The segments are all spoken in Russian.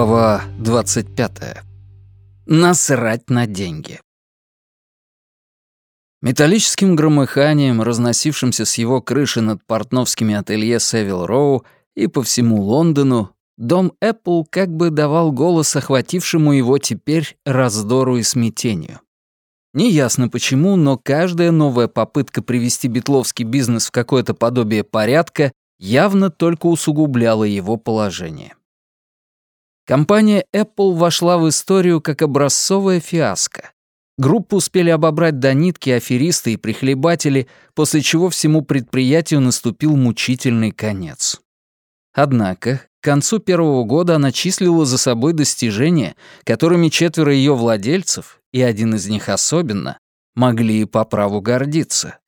Глава 25. Насрать на деньги. Металлическим громыханием, разносившимся с его крыши над портновскими ателье Севил Роу и по всему Лондону, дом Apple как бы давал голос охватившему его теперь раздору и смятению. Неясно почему, но каждая новая попытка привести битловский бизнес в какое-то подобие порядка явно только усугубляла его положение. Компания Apple вошла в историю как образцовая фиаско. Группу успели обобрать до нитки аферисты и прихлебатели, после чего всему предприятию наступил мучительный конец. Однако, к концу первого года она числила за собой достижения, которыми четверо ее владельцев, и один из них особенно, могли по праву гордиться.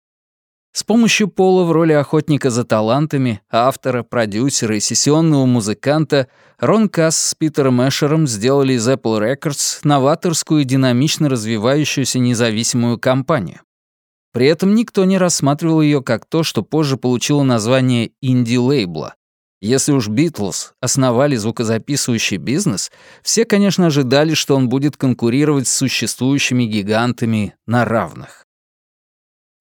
С помощью Пола в роли охотника за талантами, автора, продюсера и сессионного музыканта Рон Касс с Питером Эшером сделали из Apple Records новаторскую и динамично развивающуюся независимую компанию. При этом никто не рассматривал ее как то, что позже получило название инди-лейбла. Если уж Битлз основали звукозаписывающий бизнес, все, конечно, ожидали, что он будет конкурировать с существующими гигантами на равных.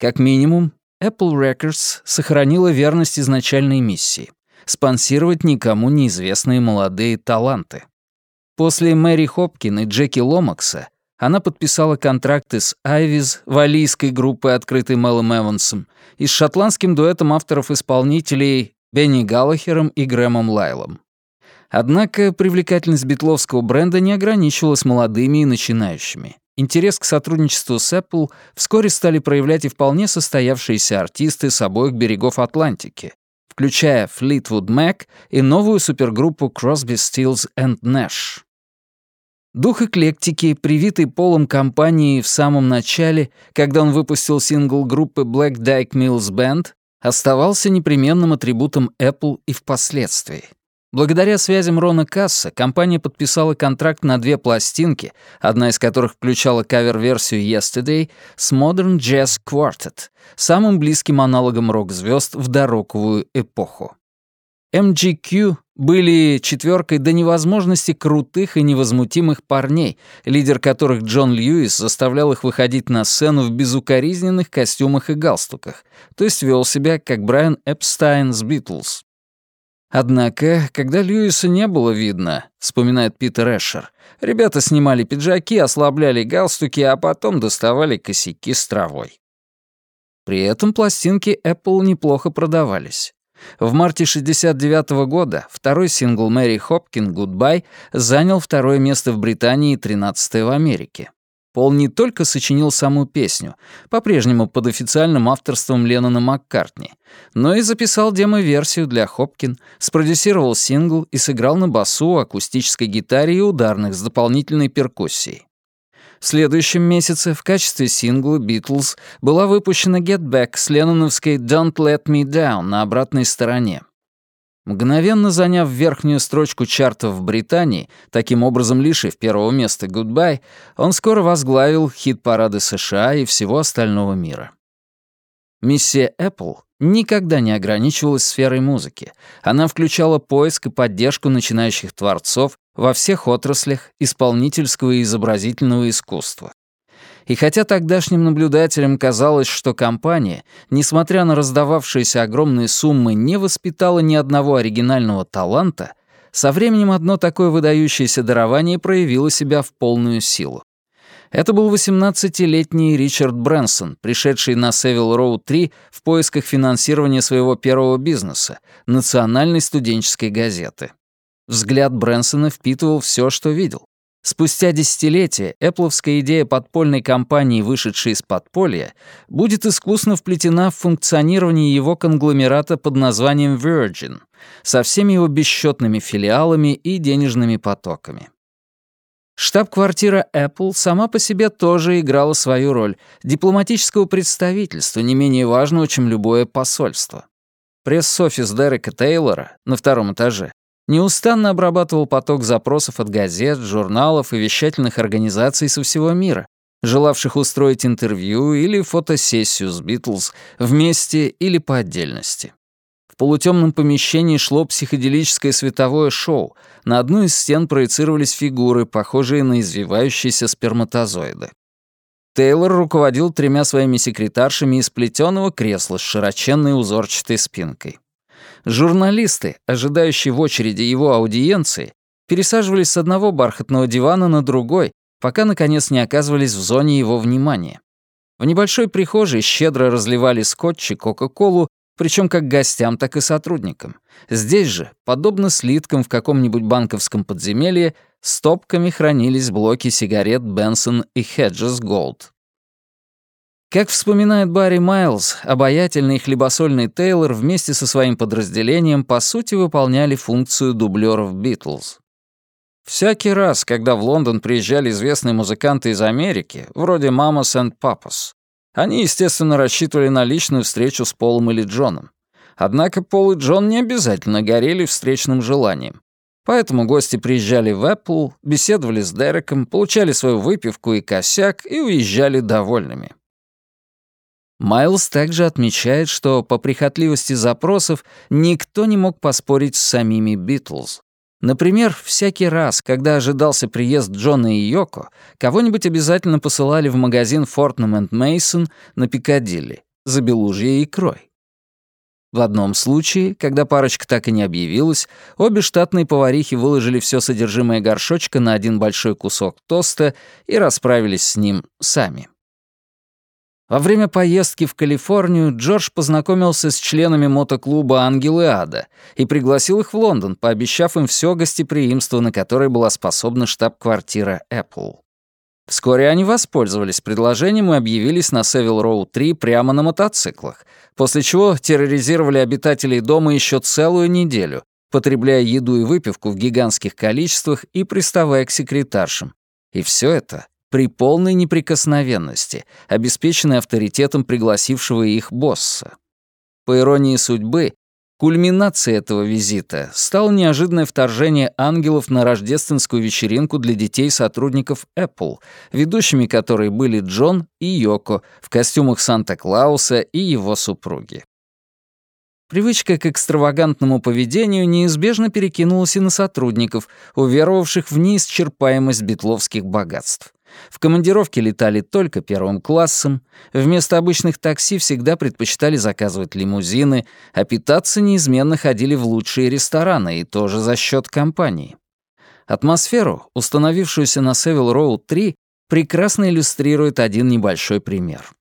Как минимум, Apple Records сохранила верность изначальной миссии — спонсировать никому неизвестные молодые таланты. После Мэри Хопкин и Джеки Ломакса она подписала контракты с Айвиз, валийской группой, открытой Мэлом Эвансом, и с шотландским дуэтом авторов-исполнителей Бенни Галлахером и Грэмом Лайлом. Однако привлекательность битловского бренда не ограничивалась молодыми и начинающими. Интерес к сотрудничеству с Apple вскоре стали проявлять и вполне состоявшиеся артисты с обоих берегов Атлантики, включая Fleetwood Mac и новую супергруппу Crosby, Stills and Nash. Дух эклектики, привитый полом компании в самом начале, когда он выпустил сингл группы Black Dyke Mills Band, оставался непременным атрибутом Apple и впоследствии. Благодаря связям Рона Касса компания подписала контракт на две пластинки, одна из которых включала кавер-версию «Yesterday» с Modern Jazz Quartet, самым близким аналогом рок-звезд в дороковую эпоху. MGQ были четверкой до невозможности крутых и невозмутимых парней, лидер которых Джон Льюис заставлял их выходить на сцену в безукоризненных костюмах и галстуках, то есть вел себя как Брайан Эпстайн с «Битлз». Однако, когда Льюиса не было видно, вспоминает Питер Эшер, ребята снимали пиджаки, ослабляли галстуки, а потом доставали косяки с травой. При этом пластинки Apple неплохо продавались. В марте 69 -го года второй сингл Мэри Хопкин «Goodbye» занял второе место в Британии и 13 в Америке. Пол не только сочинил саму песню, по-прежнему под официальным авторством Леннона Маккартни, но и записал демо-версию для Хопкин, спродюсировал сингл и сыграл на басу, акустической гитаре и ударных с дополнительной перкуссией. В следующем месяце в качестве сингла «Битлз» была выпущена «Get Back» с ленноновской «Don't Let Me Down» на обратной стороне. Мгновенно заняв верхнюю строчку чартов в Британии, таким образом лишив первого места «Goodbye», он скоро возглавил хит-парады США и всего остального мира. Миссия Apple никогда не ограничивалась сферой музыки. Она включала поиск и поддержку начинающих творцов во всех отраслях исполнительского и изобразительного искусства. И хотя тогдашним наблюдателям казалось, что компания, несмотря на раздававшиеся огромные суммы, не воспитала ни одного оригинального таланта, со временем одно такое выдающееся дарование проявило себя в полную силу. Это был 18-летний Ричард Брэнсон, пришедший на Севил Роу 3 в поисках финансирования своего первого бизнеса — национальной студенческой газеты. Взгляд Брэнсона впитывал все, что видел. Спустя десятилетия эпловская идея подпольной компании, вышедшей из подполья, будет искусно вплетена в функционирование его конгломерата под названием Virgin, со всеми его бесчетными филиалами и денежными потоками. Штаб-квартира Apple сама по себе тоже играла свою роль дипломатического представительства, не менее важного, чем любое посольство. Пресс-офис Дерека Тейлора на втором этаже неустанно обрабатывал поток запросов от газет, журналов и вещательных организаций со всего мира, желавших устроить интервью или фотосессию с Битлз вместе или по отдельности. В полутемном помещении шло психоделическое световое шоу. На одну из стен проецировались фигуры, похожие на извивающиеся сперматозоиды. Тейлор руководил тремя своими секретаршами из плетеного кресла с широченной узорчатой спинкой. Журналисты, ожидающие в очереди его аудиенции, пересаживались с одного бархатного дивана на другой, пока, наконец, не оказывались в зоне его внимания. В небольшой прихожей щедро разливали скотч и кока-колу, причем как гостям, так и сотрудникам. Здесь же, подобно слиткам в каком-нибудь банковском подземелье, стопками хранились блоки сигарет Бенсон и Hedges Gold. Как вспоминает Барри Майлз, обаятельный хлебосольный Тейлор вместе со своим подразделением по сути выполняли функцию дублеров Битлз. Всякий раз, когда в Лондон приезжали известные музыканты из Америки, вроде Mamas and Papas, они, естественно, рассчитывали на личную встречу с Полом или Джоном. Однако Пол и Джон не обязательно горели встречным желанием. Поэтому гости приезжали в Apple, беседовали с Дереком, получали свою выпивку и косяк и уезжали довольными. Майлз также отмечает, что по прихотливости запросов никто не мог поспорить с самими Битлз. Например, всякий раз, когда ожидался приезд Джона и Йоко, кого-нибудь обязательно посылали в магазин энд Мейсон на Пикадилли за белужьей икрой. В одном случае, когда парочка так и не объявилась, обе штатные поварихи выложили все содержимое горшочка на один большой кусок тоста и расправились с ним сами. Во время поездки в Калифорнию Джордж познакомился с членами мотоклуба «Ангелы Ада» и пригласил их в Лондон, пообещав им все гостеприимство, на которое была способна штаб-квартира Apple. Вскоре они воспользовались предложением и объявились на Севил Роу 3 прямо на мотоциклах, после чего терроризировали обитателей дома еще целую неделю, потребляя еду и выпивку в гигантских количествах и приставая к секретаршам. И все это при полной неприкосновенности, обеспеченной авторитетом пригласившего их босса. По иронии судьбы, кульминацией этого визита стало неожиданное вторжение ангелов на рождественскую вечеринку для детей сотрудников Apple, ведущими которой были Джон и Йоко в костюмах Санта-Клауса и его супруги. Привычка к экстравагантному поведению неизбежно перекинулась и на сотрудников, уверовавших в неисчерпаемость битловских богатств. В командировке летали только первым классом, вместо обычных такси всегда предпочитали заказывать лимузины, а питаться неизменно ходили в лучшие рестораны, и тоже за счет компании. Атмосферу, установившуюся на Севил Роуд 3, прекрасно иллюстрирует один небольшой пример.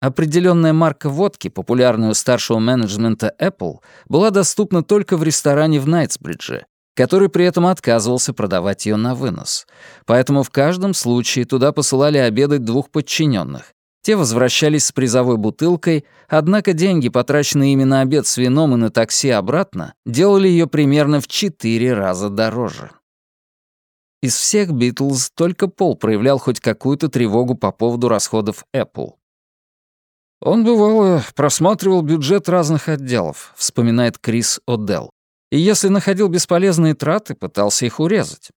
Определенная марка водки, популярная у старшего менеджмента Apple, была доступна только в ресторане в Найтсбридже, который при этом отказывался продавать ее на вынос. Поэтому в каждом случае туда посылали обедать двух подчиненных. Те возвращались с призовой бутылкой, однако деньги, потраченные ими на обед с вином и на такси обратно, делали ее примерно в четыре раза дороже. Из всех Битлз только Пол проявлял хоть какую-то тревогу по поводу расходов Apple. «Он, бывало, просматривал бюджет разных отделов», — вспоминает Крис О'Делл и если находил бесполезные траты, пытался их урезать.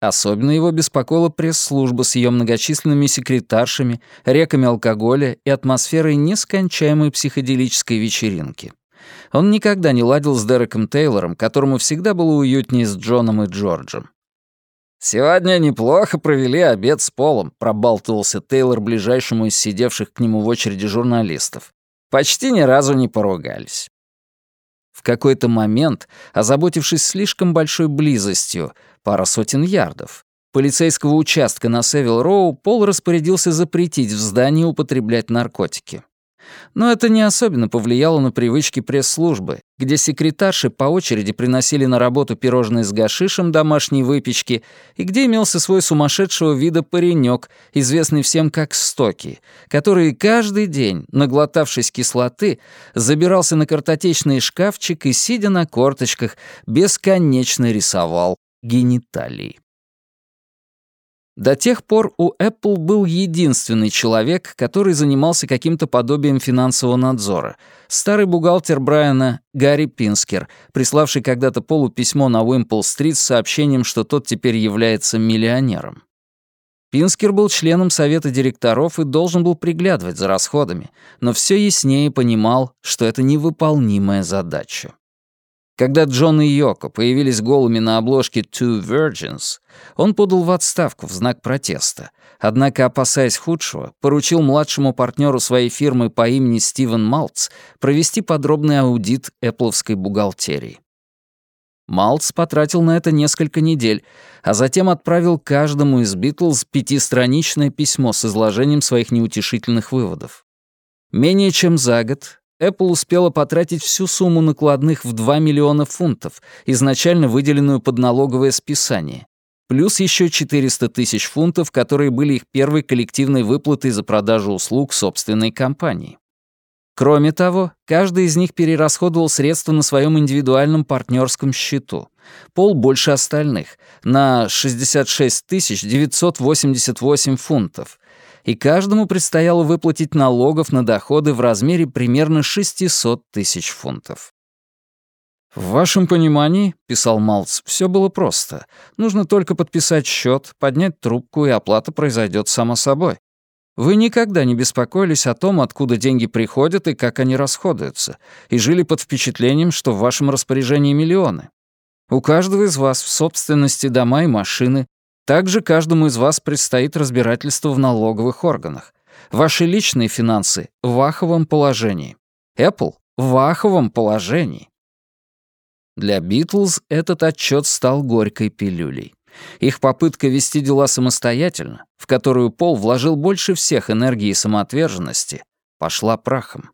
Особенно его беспокоила пресс-служба с ее многочисленными секретаршами, реками алкоголя и атмосферой нескончаемой психоделической вечеринки. Он никогда не ладил с Дереком Тейлором, которому всегда было уютнее с Джоном и Джорджем. «Сегодня неплохо провели обед с Полом», — пробалтывался Тейлор ближайшему из сидевших к нему в очереди журналистов. «Почти ни разу не поругались. В какой-то момент, озаботившись слишком большой близостью, пара сотен ярдов, полицейского участка на Севил-Роу, Пол распорядился запретить в здании употреблять наркотики. Но это не особенно повлияло на привычки пресс-службы, где секретарши по очереди приносили на работу пирожные с гашишем домашней выпечки и где имелся свой сумасшедшего вида паренек, известный всем как Стоки, который каждый день, наглотавшись кислоты, забирался на картотечный шкафчик и, сидя на корточках, бесконечно рисовал гениталии. До тех пор у Apple был единственный человек, который занимался каким-то подобием финансового надзора. Старый бухгалтер Брайана Гарри Пинскер, приславший когда-то Полу письмо на Уимпл-стрит с сообщением, что тот теперь является миллионером. Пинскер был членом совета директоров и должен был приглядывать за расходами, но все яснее понимал, что это невыполнимая задача. Когда Джон и Йоко появились голыми на обложке «Two Virgins», он подал в отставку в знак протеста, однако, опасаясь худшего, поручил младшему партнеру своей фирмы по имени Стивен Малц провести подробный аудит эппловской бухгалтерии. Малц потратил на это несколько недель, а затем отправил каждому из Битлз пятистраничное письмо с изложением своих неутешительных выводов. Менее чем за год Apple успела потратить всю сумму накладных в 2 миллиона фунтов, изначально выделенную под налоговое списание, плюс еще 400 тысяч фунтов, которые были их первой коллективной выплатой за продажу услуг собственной компании. Кроме того, каждый из них перерасходовал средства на своем индивидуальном партнерском счету. Пол больше остальных, на 66 988 фунтов, и каждому предстояло выплатить налогов на доходы в размере примерно 600 тысяч фунтов. «В вашем понимании, — писал Малц, — все было просто. Нужно только подписать счет, поднять трубку, и оплата произойдет само собой. Вы никогда не беспокоились о том, откуда деньги приходят и как они расходуются, и жили под впечатлением, что в вашем распоряжении миллионы. У каждого из вас в собственности дома и машины, также каждому из вас предстоит разбирательство в налоговых органах. Ваши личные финансы в аховом положении. Apple в аховом положении. Для Битлз этот отчет стал горькой пилюлей. Их попытка вести дела самостоятельно, в которую Пол вложил больше всех энергии и самоотверженности, пошла прахом.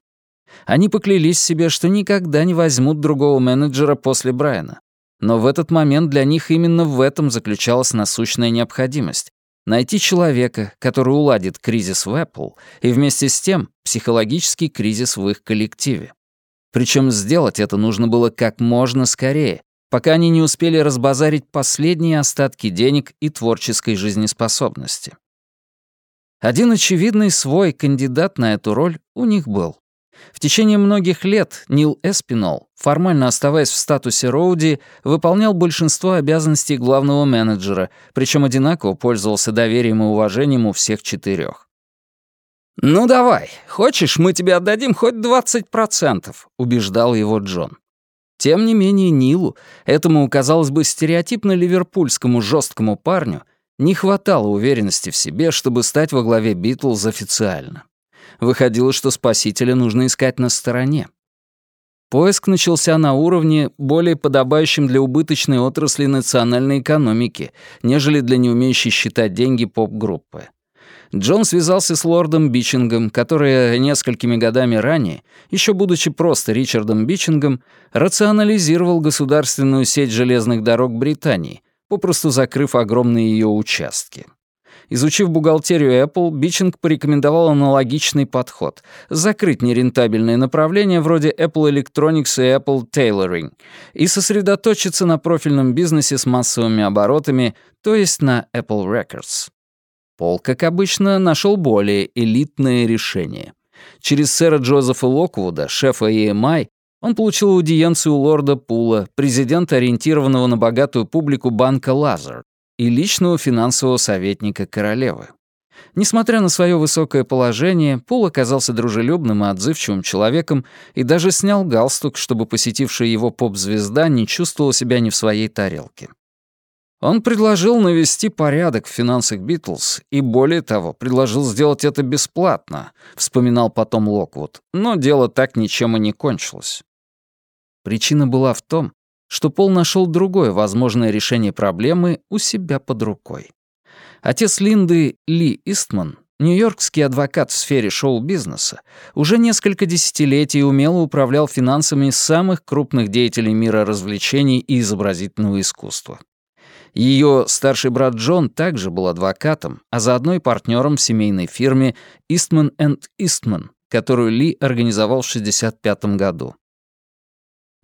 Они поклялись себе, что никогда не возьмут другого менеджера после Брайана. Но в этот момент для них именно в этом заключалась насущная необходимость — найти человека, который уладит кризис в Apple и вместе с тем психологический кризис в их коллективе. Причем сделать это нужно было как можно скорее, пока они не успели разбазарить последние остатки денег и творческой жизнеспособности. Один очевидный свой кандидат на эту роль у них был. В течение многих лет Нил Эспинол, формально оставаясь в статусе Роуди, выполнял большинство обязанностей главного менеджера, причем одинаково пользовался доверием и уважением у всех четырех. «Ну давай, хочешь, мы тебе отдадим хоть 20%, — убеждал его Джон. Тем не менее Нилу, этому, казалось бы, стереотипно ливерпульскому жесткому парню, не хватало уверенности в себе, чтобы стать во главе Битлз официально выходило, что спасителя нужно искать на стороне. Поиск начался на уровне, более подобающем для убыточной отрасли национальной экономики, нежели для не считающей деньги поп-группы. Джон связался с лордом Бичингом, который несколькими годами ранее, еще будучи просто Ричардом Бичингом, рационализировал государственную сеть железных дорог Британии, попросту закрыв огромные ее участки. Изучив бухгалтерию Apple, Бичинг порекомендовал аналогичный подход — закрыть нерентабельные направления вроде Apple Electronics и Apple Tailoring и сосредоточиться на профильном бизнесе с массовыми оборотами, то есть на Apple Records. Пол, как обычно, нашел более элитное решение. Через сэра Джозефа Локвуда, шефа EMI, он получил аудиенцию лорда Пула, президента ориентированного на богатую публику банка Лазар, и личного финансового советника королевы. Несмотря на свое высокое положение, Пол оказался дружелюбным и отзывчивым человеком и даже снял галстук, чтобы посетившая его поп-звезда не чувствовала себя не в своей тарелке. Он предложил навести порядок в финансах Битлз и, более того, предложил сделать это бесплатно, вспоминал потом Локвуд, но дело так ничем и не кончилось. Причина была в том, что Пол нашел другое возможное решение проблемы у себя под рукой. Отец Линды, Ли Истман, нью-йоркский адвокат в сфере шоу-бизнеса, уже несколько десятилетий умело управлял финансами самых крупных деятелей мира развлечений и изобразительного искусства. Ее старший брат Джон также был адвокатом, а заодно и партнером в семейной фирме Eastman Eastman, которую Ли организовал в 1965 году.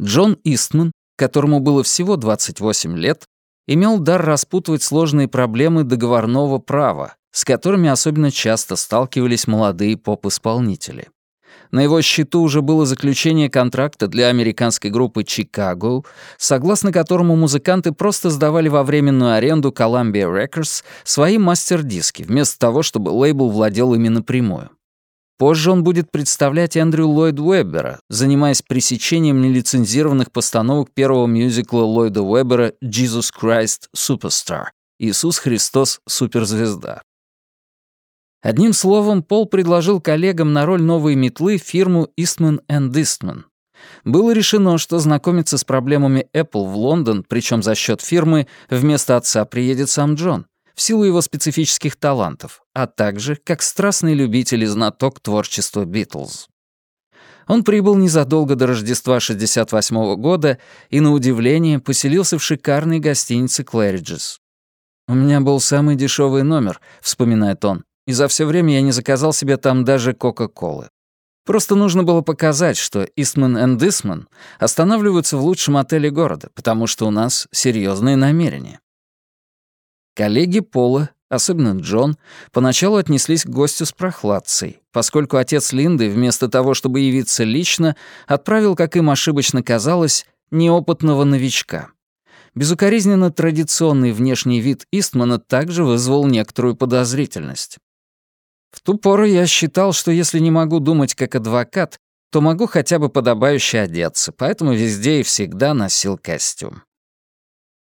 Джон Истман которому было всего 28 лет, имел дар распутывать сложные проблемы договорного права, с которыми особенно часто сталкивались молодые поп-исполнители. На его счету уже было заключение контракта для американской группы «Чикаго», согласно которому музыканты просто сдавали во временную аренду Columbia Records свои мастер-диски, вместо того, чтобы лейбл владел ими напрямую. Позже он будет представлять Эндрю Ллойд Уэббера, занимаясь пресечением нелицензированных постановок первого мюзикла Ллойда Уэббера «Jesus Christ Superstar» — «Иисус Христос — суперзвезда». Одним словом, Пол предложил коллегам на роль новой метлы фирму Eastman Eastman. Было решено, что знакомиться с проблемами Apple в Лондон, причем за счет фирмы, вместо отца приедет сам Джон, в силу его специфических талантов, а также как страстный любитель и знаток творчества Битлз. Он прибыл незадолго до Рождества 68 -го года и, на удивление, поселился в шикарной гостинице «Клэриджес». «У меня был самый дешевый номер», — вспоминает он, и за все время я не заказал себе там даже Кока-Колы. Просто нужно было показать, что Истман энд Исман останавливаются в лучшем отеле города, потому что у нас серьезные намерения. Коллеги Пола, особенно Джон, поначалу отнеслись к гостю с прохладцей, поскольку отец Линды вместо того, чтобы явиться лично, отправил, как им ошибочно казалось, неопытного новичка. Безукоризненно традиционный внешний вид Истмана также вызвал некоторую подозрительность. В ту пору я считал, что если не могу думать как адвокат, то могу хотя бы подобающе одеться, поэтому везде и всегда носил костюм.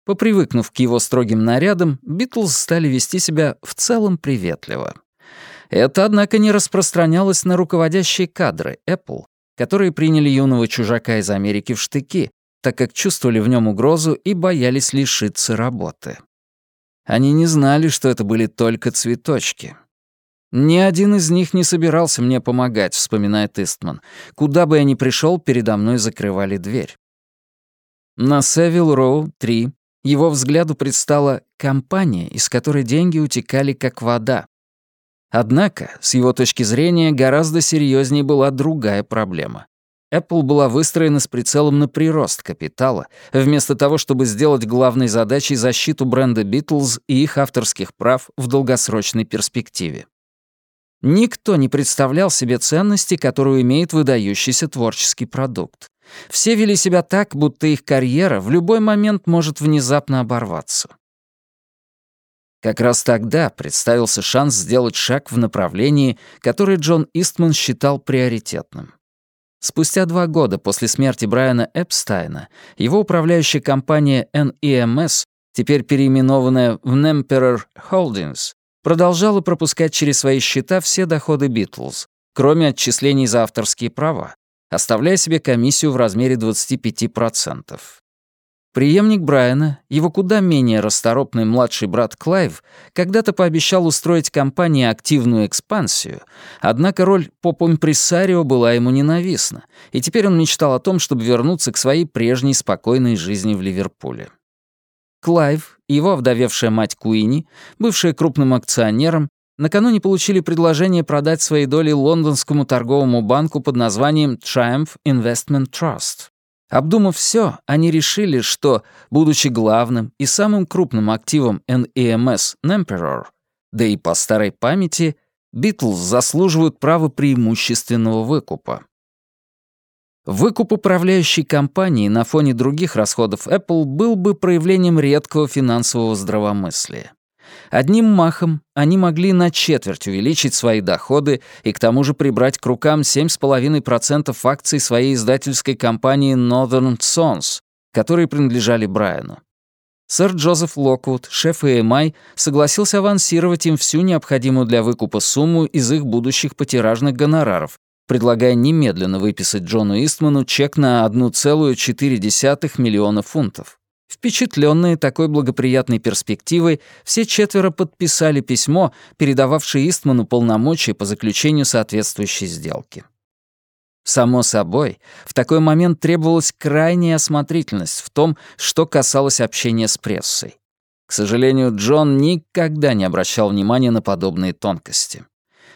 Попривыкнув к его строгим нарядам, Битлз стали вести себя в целом приветливо. Это, однако, не распространялось на руководящие кадры Apple, которые приняли юного чужака из Америки в штыки, так как чувствовали в нем угрозу и боялись лишиться работы. Они не знали, что это были только цветочки. «Ни один из них не собирался мне помогать», — вспоминает Истман. «Куда бы я ни пришел, передо мной закрывали дверь». На Севил Роу 3 его взгляду предстала компания, из которой деньги утекали как вода. Однако, с его точки зрения, гораздо серьезнее была другая проблема. Apple была выстроена с прицелом на прирост капитала, вместо того, чтобы сделать главной задачей защиту бренда Beatles и их авторских прав в долгосрочной перспективе. Никто не представлял себе ценности, которую имеет выдающийся творческий продукт. Все вели себя так, будто их карьера в любой момент может внезапно оборваться. Как раз тогда представился шанс сделать шаг в направлении, которое Джон Истман считал приоритетным. Спустя два года после смерти Брайана Эпстайна его управляющая компания NEMS, теперь переименованная в Nemperer Holdings, продолжала пропускать через свои счета все доходы Битлз, кроме отчислений за авторские права, оставляя себе комиссию в размере 25%. Преемник Брайана, его куда менее расторопный младший брат Клайв, когда-то пообещал устроить компании активную экспансию, однако роль поп-импрессарио была ему ненавистна, и теперь он мечтал о том, чтобы вернуться к своей прежней спокойной жизни в Ливерпуле. Клайв и его овдовевшая мать Куини, бывшая крупным акционером, накануне получили предложение продать свои доли лондонскому торговому банку под названием Triumph Investment Trust. Обдумав все, они решили, что, будучи главным и самым крупным активом NEMS Nemperor, да и по старой памяти, Битлз заслуживают права преимущественного выкупа. Выкуп управляющей компании на фоне других расходов Apple был бы проявлением редкого финансового здравомыслия. Одним махом они могли на четверть увеличить свои доходы и к тому же прибрать к рукам 7,5% акций своей издательской компании Northern Sons, которые принадлежали Брайану. Сэр Джозеф Локвуд, шеф EMI, согласился авансировать им всю необходимую для выкупа сумму из их будущих потиражных гонораров, предлагая немедленно выписать Джону Истману чек на 1,4 миллиона фунтов. Впечатленные такой благоприятной перспективой, все четверо подписали письмо, передававшее Истману полномочия по заключению соответствующей сделки. Само собой, в такой момент требовалась крайняя осмотрительность в том, что касалось общения с прессой. К сожалению, Джон никогда не обращал внимания на подобные тонкости.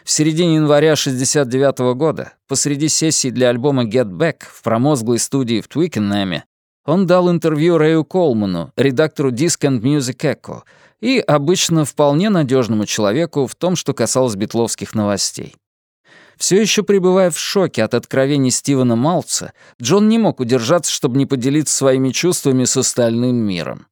В середине января 69 -го года, посреди сессии для альбома Get Back в промозглой студии в Твикенхэме, он дал интервью Рэю Колману, редактору Disc and Music Echo, и обычно вполне надежному человеку в том, что касалось битловских новостей. Все еще пребывая в шоке от откровений Стивена Малца, Джон не мог удержаться, чтобы не поделиться своими чувствами с остальным миром.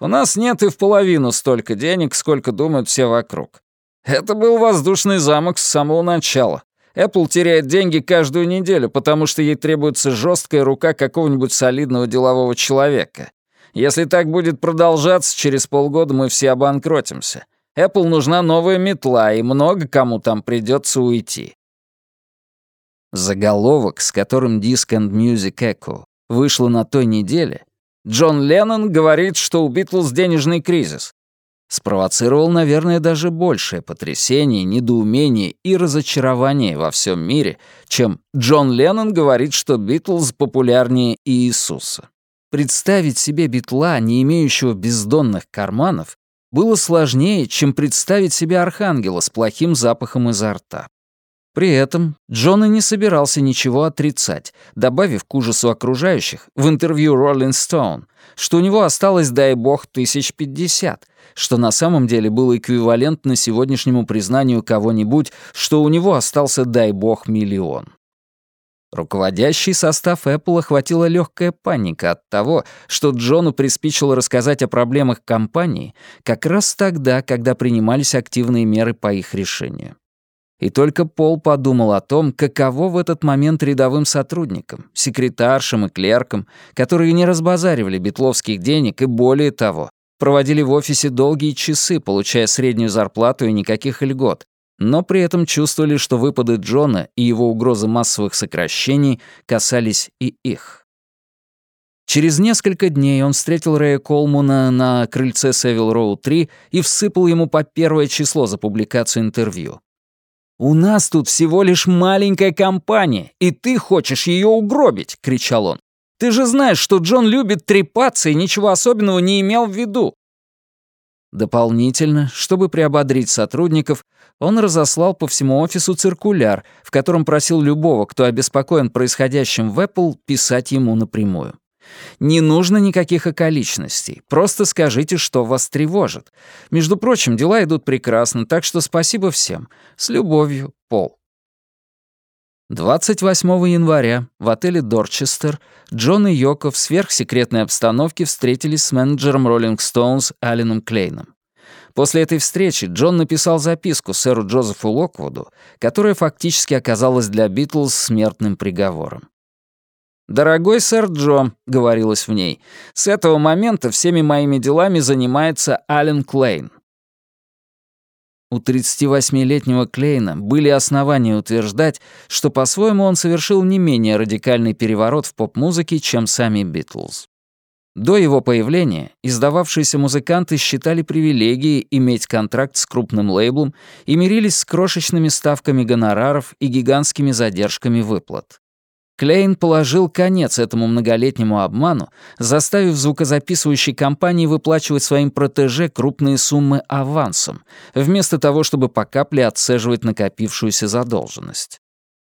«У нас нет и в половину столько денег, сколько думают все вокруг. Это был воздушный замок с самого начала. Apple теряет деньги каждую неделю, потому что ей требуется жесткая рука какого-нибудь солидного делового человека. Если так будет продолжаться, через полгода мы все обанкротимся. Apple нужна новая метла, и много кому там придется уйти. Заголовок, с которым Disc and Music Echo вышла на той неделе, Джон Леннон говорит, что у Битлз денежный кризис. Спровоцировал, наверное, даже большее потрясение, недоумение и разочарование во всем мире, чем Джон Леннон говорит, что Битлз популярнее Иисуса. Представить себе Битла, не имеющего бездонных карманов, было сложнее, чем представить себе архангела с плохим запахом изо рта. При этом Джон и не собирался ничего отрицать, добавив к ужасу окружающих в интервью Rolling Stone, что у него осталось, дай бог, тысяч пятьдесят, что на самом деле было эквивалентно сегодняшнему признанию кого-нибудь, что у него остался, дай бог, миллион. Руководящий состав Apple охватила легкая паника от того, что Джону приспичило рассказать о проблемах компании как раз тогда, когда принимались активные меры по их решению. И только Пол подумал о том, каково в этот момент рядовым сотрудникам, секретаршам и клеркам, которые не разбазаривали битловских денег и, более того, проводили в офисе долгие часы, получая среднюю зарплату и никаких льгот, но при этом чувствовали, что выпады Джона и его угрозы массовых сокращений касались и их. Через несколько дней он встретил Рэя Колмуна на крыльце Севил Роу 3 и всыпал ему по первое число за публикацию интервью. «У нас тут всего лишь маленькая компания, и ты хочешь ее угробить!» — кричал он. «Ты же знаешь, что Джон любит трепаться и ничего особенного не имел в виду!» Дополнительно, чтобы приободрить сотрудников, он разослал по всему офису циркуляр, в котором просил любого, кто обеспокоен происходящим в Apple, писать ему напрямую. Не нужно никаких околичностей. Просто скажите, что вас тревожит. Между прочим, дела идут прекрасно, так что спасибо всем. С любовью, Пол. 28 января в отеле «Дорчестер» Джон и Йоко в сверхсекретной обстановке встретились с менеджером «Роллинг Стоунс» Алленом Клейном. После этой встречи Джон написал записку сэру Джозефу Локвуду, которая фактически оказалась для Битлз смертным приговором. «Дорогой сэр Джо», — говорилось в ней, — «с этого момента всеми моими делами занимается Ален Клейн». У 38-летнего Клейна были основания утверждать, что по-своему он совершил не менее радикальный переворот в поп-музыке, чем сами Битлз. До его появления издававшиеся музыканты считали привилегией иметь контракт с крупным лейблом и мирились с крошечными ставками гонораров и гигантскими задержками выплат. Клейн положил конец этому многолетнему обману, заставив звукозаписывающие компании выплачивать своим протеже крупные суммы авансом, вместо того, чтобы по капле отцеживать накопившуюся задолженность.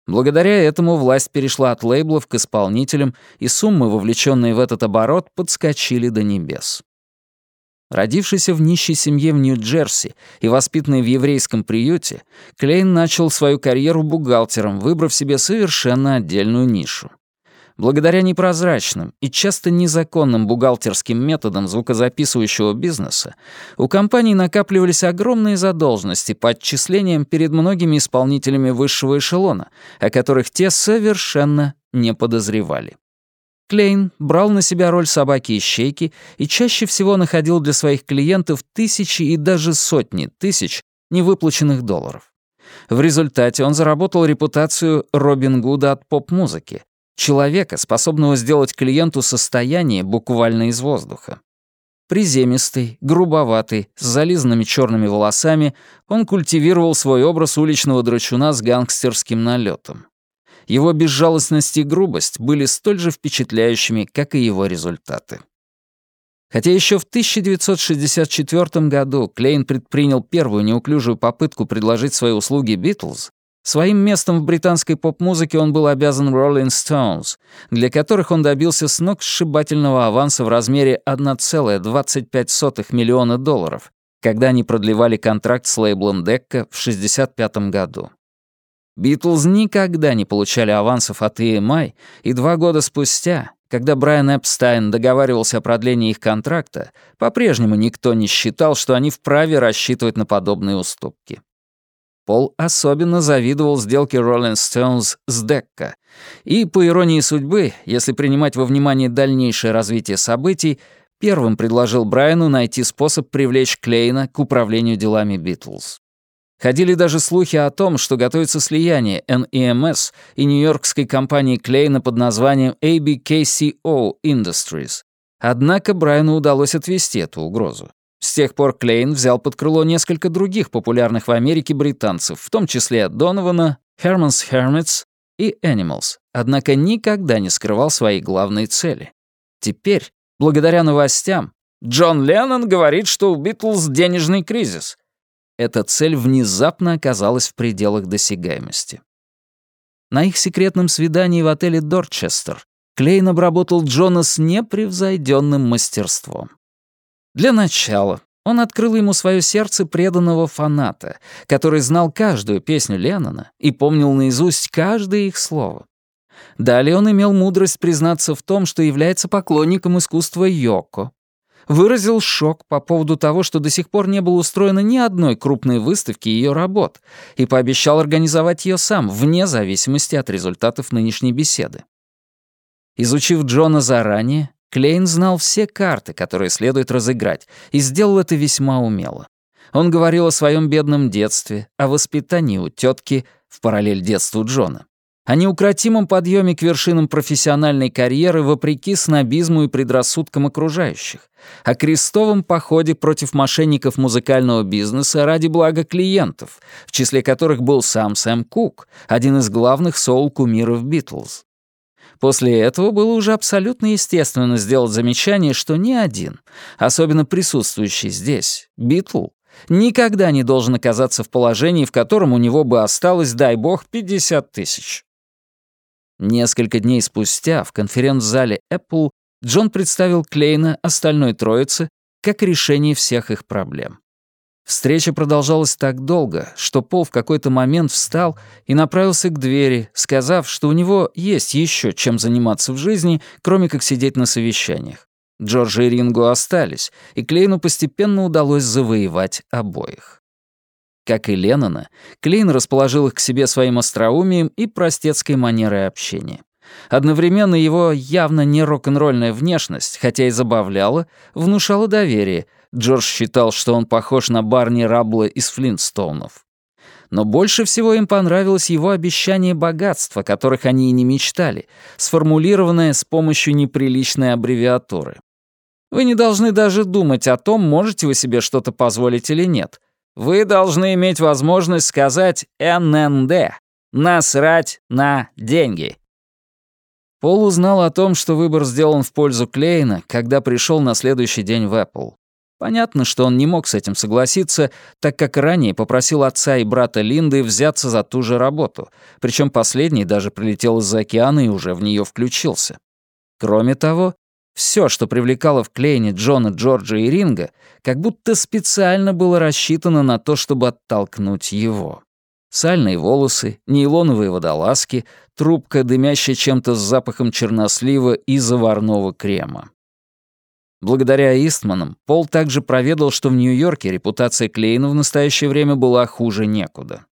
Благодаря этому власть перешла от лейблов к исполнителям, и суммы, вовлеченные в этот оборот, подскочили до небес. Родившийся в нищей семье в Нью-Джерси и воспитанный в еврейском приюте, Клейн начал свою карьеру бухгалтером, выбрав себе совершенно отдельную нишу. Благодаря непрозрачным и часто незаконным бухгалтерским методам звукозаписывающего бизнеса у компаний накапливались огромные задолженности по отчислениям перед многими исполнителями высшего эшелона, о которых те совершенно не подозревали. Клейн брал на себя роль собаки-ищейки и чаще всего находил для своих клиентов тысячи и даже сотни тысяч невыплаченных долларов. В результате он заработал репутацию Робин Гуда от поп-музыки, человека, способного сделать клиенту состояние буквально из воздуха. Приземистый, грубоватый, с зализанными черными волосами, он культивировал свой образ уличного драчуна с гангстерским налетом. Его безжалостность и грубость были столь же впечатляющими, как и его результаты. Хотя еще в 1964 году Клейн предпринял первую неуклюжую попытку предложить свои услуги Битлз, своим местом в британской поп-музыке он был обязан Rolling Stones, для которых он добился сногсшибательного аванса в размере 1,25 миллиона долларов, когда они продлевали контракт с лейблом Decca в 1965 году. Битлз никогда не получали авансов от EMI, и два года спустя, когда Брайан Эпстайн договаривался о продлении их контракта, по-прежнему никто не считал, что они вправе рассчитывать на подобные уступки. Пол особенно завидовал сделке Rolling Stones с Декка. И, по иронии судьбы, если принимать во внимание дальнейшее развитие событий, первым предложил Брайану найти способ привлечь Клейна к управлению делами Битлз. Ходили даже слухи о том, что готовится слияние NEMS и нью-йоркской компании Клейна под названием ABKCO Industries. Однако Брайану удалось отвести эту угрозу. С тех пор Клейн взял под крыло несколько других популярных в Америке британцев, в том числе Донована, Herman's Hermits и Animals, однако никогда не скрывал своей главной цели. Теперь, благодаря новостям, Джон Леннон говорит, что у Битлз денежный кризис. Эта цель внезапно оказалась в пределах досягаемости. На их секретном свидании в отеле «Дорчестер» Клейн обработал Джона с непревзойденным мастерством. Для начала он открыл ему свое сердце преданного фаната, который знал каждую песню Леннона и помнил наизусть каждое их слово. Далее он имел мудрость признаться в том, что является поклонником искусства Йоко. Выразил шок по поводу того, что до сих пор не было устроено ни одной крупной выставки ее работ, и пообещал организовать ее сам, вне зависимости от результатов нынешней беседы. Изучив Джона заранее, Клейн знал все карты, которые следует разыграть, и сделал это весьма умело. Он говорил о своем бедном детстве, о воспитании у тетки в параллель детству Джона, о неукротимом подъеме к вершинам профессиональной карьеры вопреки снобизму и предрассудкам окружающих, о крестовом походе против мошенников музыкального бизнеса ради блага клиентов, в числе которых был сам Сэм Кук, один из главных соул-кумиров Битлз. После этого было уже абсолютно естественно сделать замечание, что ни один, особенно присутствующий здесь, Битл, никогда не должен оказаться в положении, в котором у него бы осталось, дай бог, 50 тысяч. Несколько дней спустя в конференц-зале Apple Джон представил Клейна остальной троице как решение всех их проблем. Встреча продолжалась так долго, что Пол в какой-то момент встал и направился к двери, сказав, что у него есть еще чем заниматься в жизни, кроме как сидеть на совещаниях. Джордж и Ринго остались, и Клейну постепенно удалось завоевать обоих. Как и Леннона, Клейн расположил их к себе своим остроумием и простецкой манерой общения. Одновременно его явно не рок-н-ролльная внешность, хотя и забавляла, внушала доверие — Джордж считал, что он похож на Барни Рабла из Флинтстоунов. Но больше всего им понравилось его обещание богатства, которых они и не мечтали, сформулированное с помощью неприличной аббревиатуры. Вы не должны даже думать о том, можете вы себе что-то позволить или нет. Вы должны иметь возможность сказать «ННД» — «насрать на деньги». Пол узнал о том, что выбор сделан в пользу Клейна, когда пришел на следующий день в Apple. Понятно, что он не мог с этим согласиться, так как ранее попросил отца и брата Линды взяться за ту же работу, причем последний даже прилетел из-за океана и уже в нее включился. Кроме того, все, что привлекало в Клейне Джона, Джорджа и Ринга, как будто специально было рассчитано на то, чтобы оттолкнуть его. Сальные волосы, нейлоновые водолазки, трубка, дымящая чем-то с запахом чернослива и заварного крема. Благодаря Истманам, Пол также проведал, что в Нью-Йорке репутация Клейна в настоящее время была хуже некуда.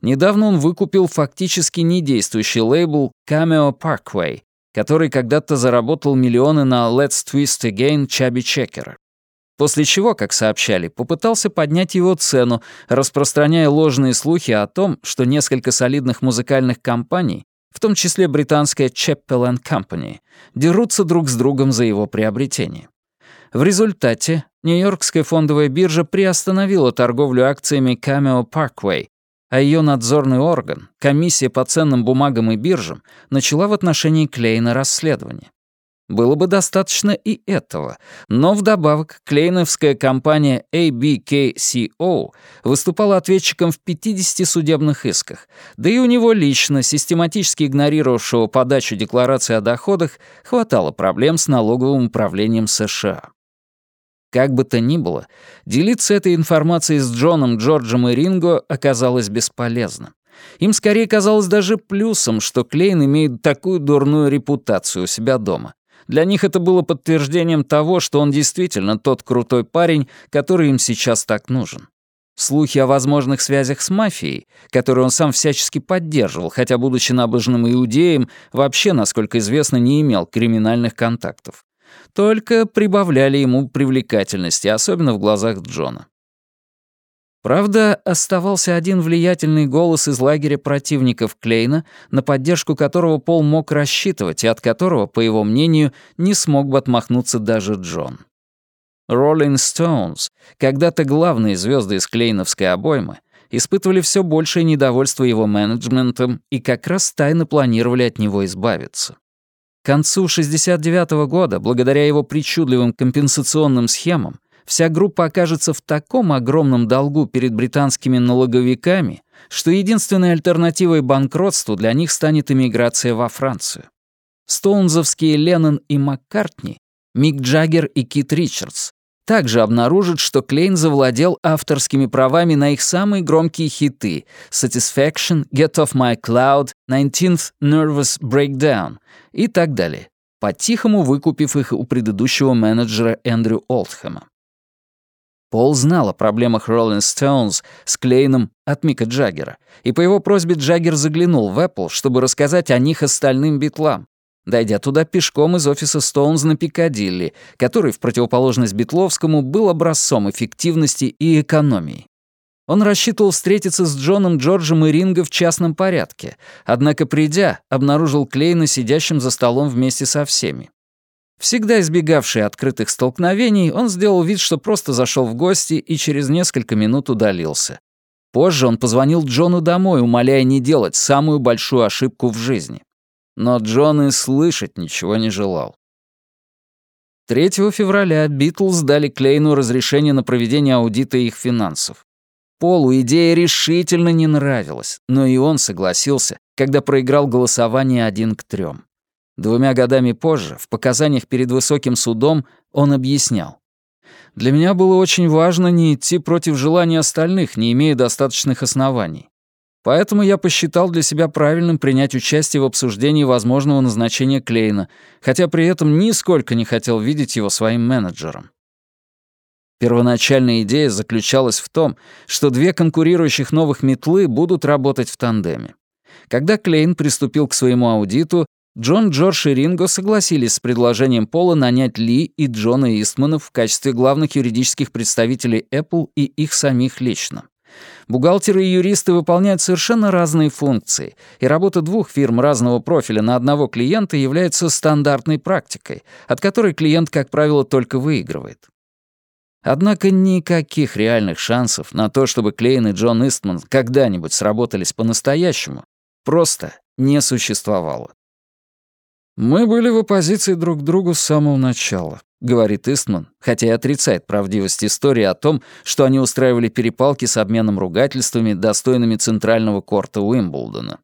Недавно он выкупил фактически недействующий лейбл Cameo Parkway, который когда-то заработал миллионы на Let's Twist Again Чаби Чекера. После чего, как сообщали, попытался поднять его цену, распространяя ложные слухи о том, что несколько солидных музыкальных компаний, в том числе британская Chappell Company, дерутся друг с другом за его приобретение. В результате Нью-Йоркская фондовая биржа приостановила торговлю акциями Cameo Parkway, а ее надзорный орган, комиссия по ценным бумагам и биржам, начала в отношении Клейна расследование. Было бы достаточно и этого, но вдобавок клейновская компания ABKCO выступала ответчиком в 50 судебных исках, да и у него лично, систематически игнорировавшего подачу декларации о доходах, хватало проблем с налоговым управлением США. Как бы то ни было, делиться этой информацией с Джоном, Джорджем и Ринго оказалось бесполезно. Им скорее казалось даже плюсом, что Клейн имеет такую дурную репутацию у себя дома. Для них это было подтверждением того, что он действительно тот крутой парень, который им сейчас так нужен. Слухи о возможных связях с мафией, которые он сам всячески поддерживал, хотя, будучи набожным иудеем, вообще, насколько известно, не имел криминальных контактов, только прибавляли ему привлекательности, особенно в глазах Джона. Правда, оставался один влиятельный голос из лагеря противников Клейна, на поддержку которого Пол мог рассчитывать и от которого, по его мнению, не смог бы отмахнуться даже Джон. Rolling Stones, когда-то главные звезды из клейновской обоймы, испытывали все большее недовольство его менеджментом и как раз тайно планировали от него избавиться. К концу 69 -го года, благодаря его причудливым компенсационным схемам, вся группа окажется в таком огромном долгу перед британскими налоговиками, что единственной альтернативой банкротству для них станет эмиграция во Францию. Стоунзовские Леннон и Маккартни, Мик Джаггер и Кит Ричардс также обнаружат, что Клейн завладел авторскими правами на их самые громкие хиты «Satisfaction», «Get Off My Cloud», «19th Nervous Breakdown» и так далее, по-тихому выкупив их у предыдущего менеджера Эндрю Олдхэма. Пол знал о проблемах Rolling Stones с Клейном от Мика Джаггера, и по его просьбе Джаггер заглянул в Apple, чтобы рассказать о них остальным битлам, дойдя туда пешком из офиса Стоунс на Пикадилли, который, в противоположность Битловскому, был образцом эффективности и экономии. Он рассчитывал встретиться с Джоном, Джорджем и Ринго в частном порядке, однако, придя, обнаружил Клейна сидящим за столом вместе со всеми. Всегда избегавший открытых столкновений, он сделал вид, что просто зашел в гости и через несколько минут удалился. Позже он позвонил Джону домой, умоляя не делать самую большую ошибку в жизни. Но Джон и слышать ничего не желал. 3 февраля Битлз дали Клейну разрешение на проведение аудита их финансов. Полу идея решительно не нравилась, но и он согласился, когда проиграл голосование один к трем. Двумя годами позже, в показаниях перед высоким судом, он объяснял. «Для меня было очень важно не идти против желания остальных, не имея достаточных оснований. Поэтому я посчитал для себя правильным принять участие в обсуждении возможного назначения Клейна, хотя при этом нисколько не хотел видеть его своим менеджером. Первоначальная идея заключалась в том, что две конкурирующих новых метлы будут работать в тандеме. Когда Клейн приступил к своему аудиту, Джон, Джордж и Ринго согласились с предложением Пола нанять Ли и Джона Истманов в качестве главных юридических представителей Apple и их самих лично. Бухгалтеры и юристы выполняют совершенно разные функции, и работа двух фирм разного профиля на одного клиента является стандартной практикой, от которой клиент, как правило, только выигрывает. Однако никаких реальных шансов на то, чтобы Клейн и Джон Истман когда-нибудь сработались по-настоящему, просто не существовало. «Мы были в оппозиции друг к другу с самого начала», — говорит Истман, хотя и отрицает правдивость истории о том, что они устраивали перепалки с обменом ругательствами, достойными центрального корта Уимблдона.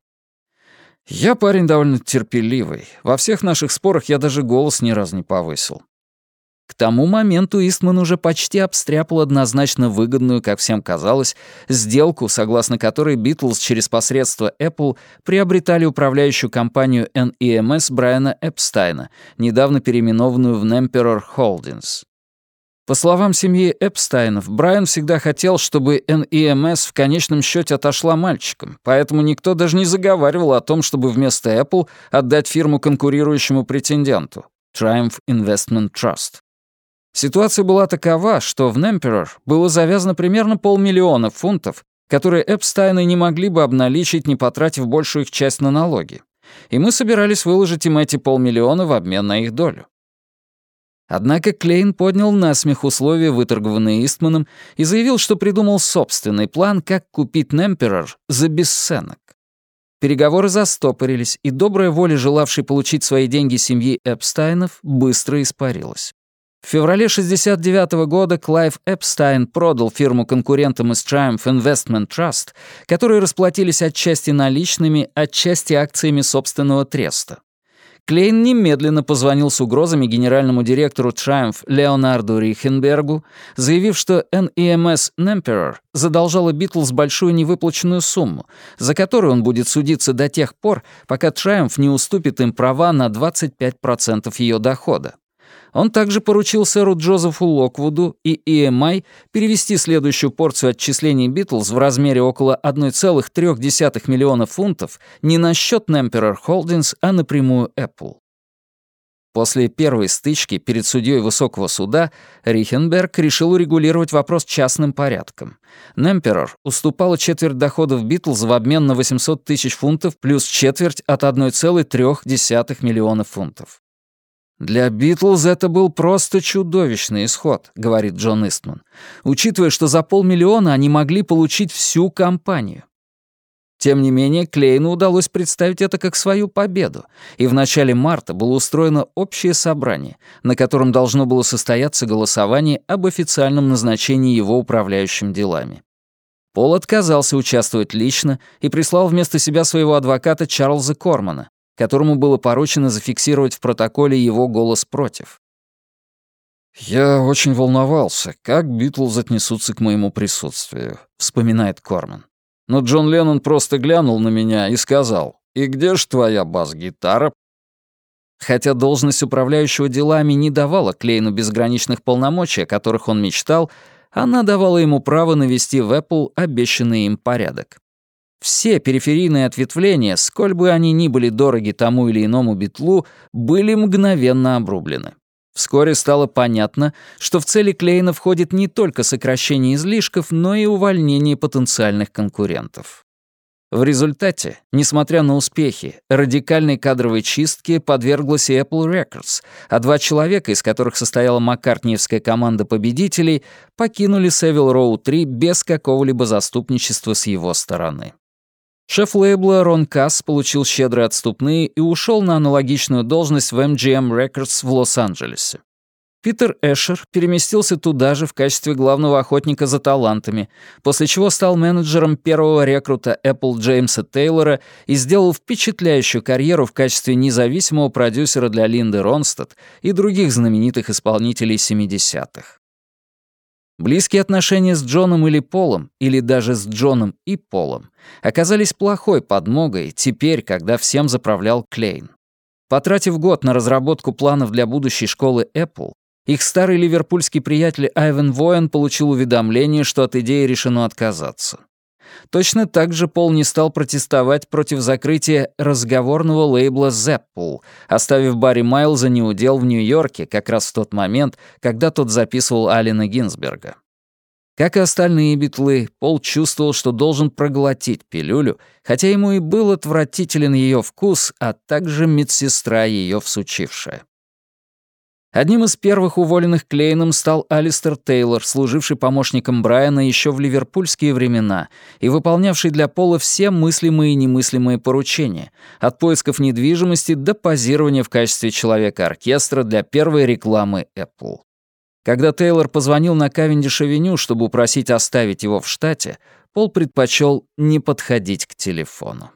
«Я парень довольно терпеливый. Во всех наших спорах я даже голос ни разу не повысил. Тому моменту Истман уже почти обстряпал однозначно выгодную, как всем казалось, сделку, согласно которой Битлз через посредство Apple приобретали управляющую компанию NEMS Брайана Эпстайна, недавно переименованную в Nemperor Holdings. По словам семьи Эпстайнов, Брайан всегда хотел, чтобы NEMS в конечном счете отошла мальчикам, поэтому никто даже не заговаривал о том, чтобы вместо Apple отдать фирму конкурирующему претенденту — Triumph Investment Trust. Ситуация была такова, что в Немперор было завязано примерно полмиллиона фунтов, которые Эпстайны не могли бы обналичить, не потратив большую их часть на налоги. И мы собирались выложить им эти полмиллиона в обмен на их долю. Однако Клейн поднял насмех условия, выторгованные Истманом, и заявил, что придумал собственный план, как купить Немперор за бесценок. Переговоры застопорились, и добрая воля, желавшей получить свои деньги семьи Эпстайнов, быстро испарилась. В феврале 1969 -го года Клайв Эпстайн продал фирму конкурентам из Triumph Investment Trust, которые расплатились отчасти наличными, отчасти акциями собственного треста. Клейн немедленно позвонил с угрозами генеральному директору Triumph Леонарду Рихенбергу, заявив, что NEMS Nemperor задолжала Битлз большую невыплаченную сумму, за которую он будет судиться до тех пор, пока Triumph не уступит им права на 25% ее дохода. Он также поручил сэру Джозефу Локвуду и EMI перевести следующую порцию отчислений Битлз в размере около 1,3 миллиона фунтов не на счет Nemperer Holdings, а напрямую Apple. После первой стычки перед судьей высокого суда Рихенберг решил урегулировать вопрос частным порядком. Немперор уступала четверть доходов Битлз в обмен на 800 тысяч фунтов плюс четверть от 1,3 миллиона фунтов. «Для Битлз это был просто чудовищный исход», — говорит Джон Истман, учитывая, что за полмиллиона они могли получить всю компанию. Тем не менее, Клейну удалось представить это как свою победу, и в начале марта было устроено общее собрание, на котором должно было состояться голосование об официальном назначении его управляющим делами. Пол отказался участвовать лично и прислал вместо себя своего адвоката Чарльза Кормана, которому было поручено зафиксировать в протоколе его голос против. «Я очень волновался, как Битлз отнесутся к моему присутствию», — вспоминает Корман. Но Джон Леннон просто глянул на меня и сказал, «И где ж твоя бас-гитара?» Хотя должность управляющего делами не давала Клейну безграничных полномочий, о которых он мечтал, она давала ему право навести в Apple обещанный им порядок. Все периферийные ответвления, сколь бы они ни были дороги тому или иному битлу, были мгновенно обрублены. Вскоре стало понятно, что в цели Клейна входит не только сокращение излишков, но и увольнение потенциальных конкурентов. В результате, несмотря на успехи, радикальной кадровой чистке подверглась и Apple Records, а два человека, из которых состояла маккартниевская команда победителей, покинули Seville Row 3 без какого-либо заступничества с его стороны. Шеф лейбла Рон Касс получил щедрые отступные и ушел на аналогичную должность в MGM Records в Лос-Анджелесе. Питер Эшер переместился туда же в качестве главного охотника за талантами, после чего стал менеджером первого рекрута Apple Джеймса Тейлора и сделал впечатляющую карьеру в качестве независимого продюсера для Линды Ронстад и других знаменитых исполнителей 70-х. Близкие отношения с Джоном или Полом, или даже с Джоном и Полом, оказались плохой подмогой теперь, когда всем заправлял Клейн. Потратив год на разработку планов для будущей школы Apple, их старый ливерпульский приятель Айвен Воен получил уведомление, что от идеи решено отказаться. Точно так же Пол не стал протестовать против закрытия разговорного лейбла Zeppel, оставив Барри Майлза неудел в Нью-Йорке как раз в тот момент, когда тот записывал Алина Гинзберга. Как и остальные битлы, Пол чувствовал, что должен проглотить пилюлю, хотя ему и был отвратителен ее вкус, а также медсестра ее всучившая. Одним из первых уволенных Клейном стал Алистер Тейлор, служивший помощником Брайана еще в ливерпульские времена и выполнявший для Пола все мыслимые и немыслимые поручения, от поисков недвижимости до позирования в качестве человека-оркестра для первой рекламы Apple. Когда Тейлор позвонил на Кавендиш-авеню, чтобы упросить оставить его в штате, Пол предпочел не подходить к телефону.